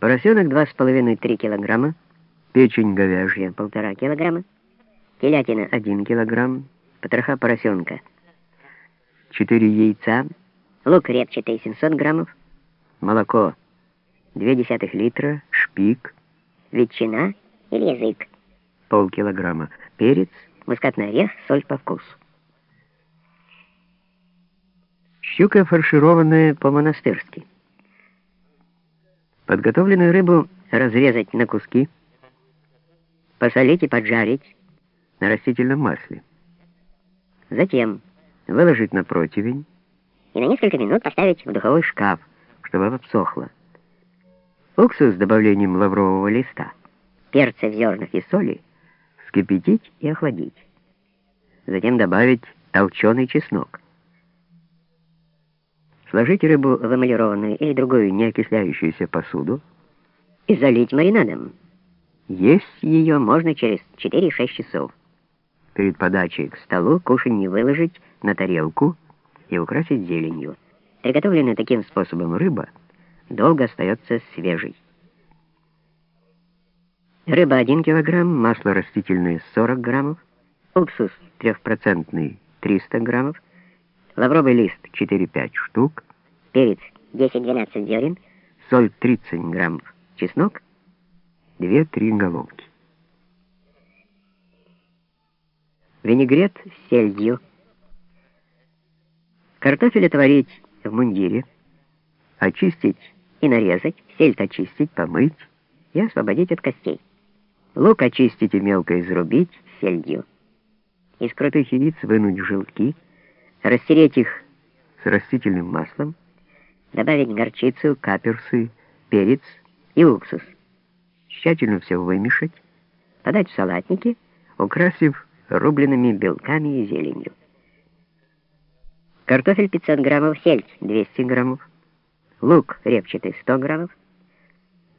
Поросенок 2,5-3 килограмма, печень говяжья. 1,5 килограмма, телятина 1 килограмм, потроха поросенка. 4 яйца, лук репчатый 700 граммов, молоко. 0,2 литра, шпик, ветчина или язык. Полкилограмма, перец, мускатный орех, соль по вкусу. Щука фаршированная по-монастырски. Подготовленную рыбу разрезать на куски, посолить и поджарить на растительном масле. Затем выложить на противень и на несколько минут поставить в духовой шкаф, чтобы обсохло. Уксус с добавлением лаврового листа, перца в зернах и соли вскипятить и охладить. Затем добавить толченый чеснок. Сложить рыбу в эмалированную или другую неокисляющуюся посуду и залить маринадом. Есть ее можно через 4-6 часов. Перед подачей к столу кушанье выложить на тарелку и украсить зеленью. Приготовленная таким способом рыба долго остается свежей. Рыба 1 кг, масло растительное 40 граммов, уксус 3% 300 граммов, лавровый лист 4-5 штук, перец 10-12 зерен, соль 30 граммов, чеснок 2-3 головки. Винегрет с сельдью. Картофель отварить в мундире, очистить и нарезать, сельдь очистить, помыть и освободить от костей. Лук очистить и мелко изрубить сельдью. Из крутых яиц вынуть желтки, растереть их. С растительным маслом, добавить горчицу, каперсы, перец и уксус. Тщательно все вымешать, подать в салатники, украсив рубленными белками и зеленью. Картофель 500 граммов, сельдь 200 граммов, лук репчатый 100 граммов,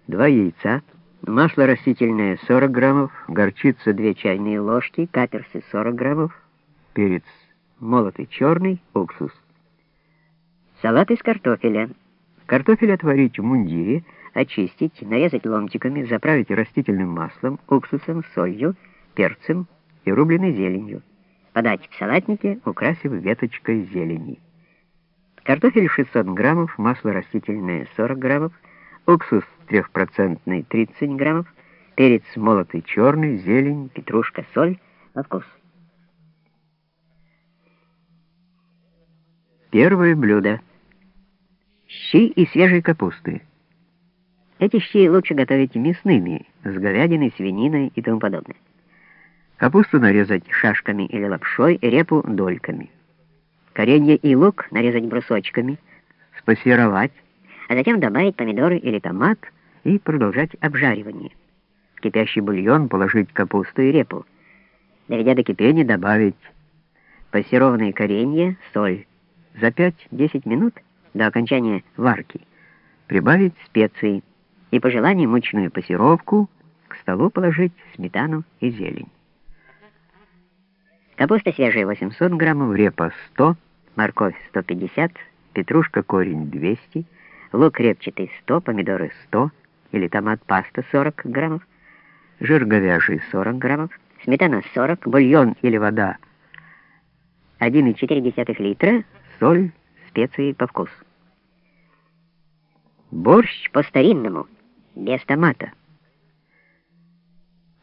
два яйца, Масло растительное 40 граммов, горчица 2 чайные ложки, каперсы 40 граммов, перец молотый черный, уксус. Салат из картофеля. Картофель отварить в мундире, очистить, нарезать ломтиками, заправить растительным маслом, уксусом, солью, перцем и рубленой зеленью. Подать в салатнике, украсив веточкой зелени. Картофель 600 граммов, масло растительное 40 граммов, уксус трехпроцентный 30 граммов, перец молотый черный, зелень, петрушка, соль на вкус. Первое блюдо. Щи из свежей капусты. Эти щи лучше готовить мясными, с говядиной, свининой и тому подобное. Капусту нарезать шашками или лапшой, репу дольками. Коренья и лук нарезать брусочками, спассеровать, а затем добавить помидоры или томат и продолжать обжаривание. В кипящий бульон положить капусту и репу. Доведя до кипения, добавить пассерованные коренья, соль. За 5-10 минут до окончания варки прибавить специи и по желанию мучную пассировку к столу положить сметану и зелень. Капуста свежая 800 граммов, репа 100, морковь 150, петрушка корень 200 лук репчатый 100, помидоры 100 или томат паста 40 граммов, жир говяжий 40 граммов, сметана 40, бульон или вода 1,4 литра, соль, специи по вкусу. Борщ по-старинному, без томата.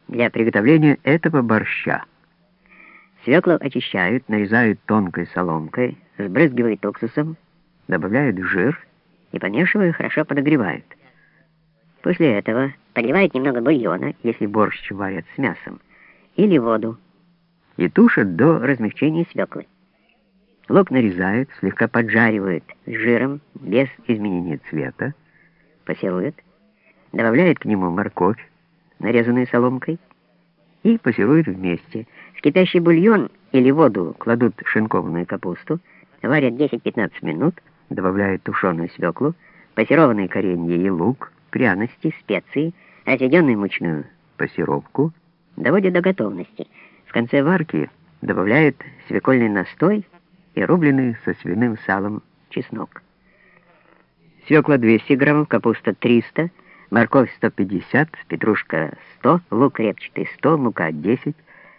Для приготовления этого борща свеклу очищают, нарезают тонкой соломкой, сбрызгивают уксусом, добавляют жир и, помешивая, хорошо подогревают. После этого подливают немного бульона, если борщ варят с мясом, или воду, и тушат до размягчения свеклы. Лук нарезают, слегка поджаривают с жиром, без изменения цвета, пассируют, добавляют к нему морковь, нарезанную соломкой, и пассируют вместе. В кипящий бульон или воду кладут шинкованную капусту, варят 10-15 минут, добавляют тушеную свеклу, пассерованные коренья и лук, пряности, специи, разведенную мучную пассировку, доводят до готовности. В конце варки добавляют свекольный настой и рубленый со свиным салом чеснок. Свекла 200 граммов, капуста 300, морковь 150, петрушка 100, лук репчатый 100, мука 10,